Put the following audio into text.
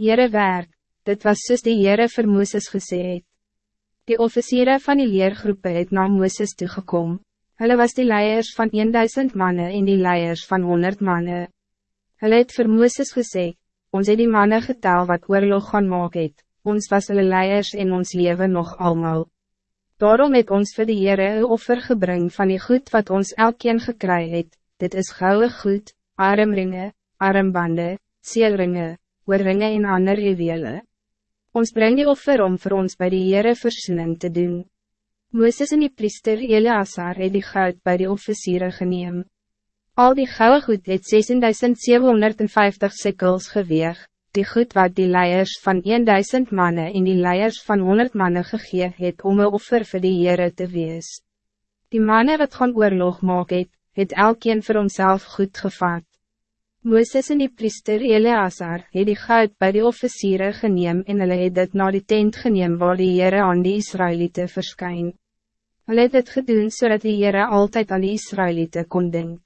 Jere werk, dit was soos die Jere vir Mooses gesê het. Die officieren van die leergroepen het na Mooses toegekom. Hulle was die leiers van 1000 mannen en die leiers van 100 mannen. Hulle het vir Mooses gesê, ons het die mannen getel wat oorlog gaan maak het, ons was hulle leiers en ons leven nog allemaal. Daarom het ons vir die Heere een offer gebring van die goed wat ons elkeen gekry het, dit is gouden goed, armringe, armbande, seelringe, oorringe en ander juwele. Ons breng die offer om voor ons bij die Heere versoening te doen. Mooses en die priester Eleazar het die goud bij die officieren geneem. Al die gouden goed het 16.750 sikkels geweeg, die goed wat die leiers van 1000 mannen en die leiers van 100 mannen gegee het om een offer voor die Heere te wees. Die mannen wat gaan oorlog maak het, het elkeen voor onszelf goed gevat. Mooses en die priester Eleazar het die goud bij die officieren geneem en hulle het dit na die tent geneem waar die Heere aan die Israëlieten verskyn. Hulle het dit gedoen zodat so die Heere altijd aan die Israëlieten kon denken.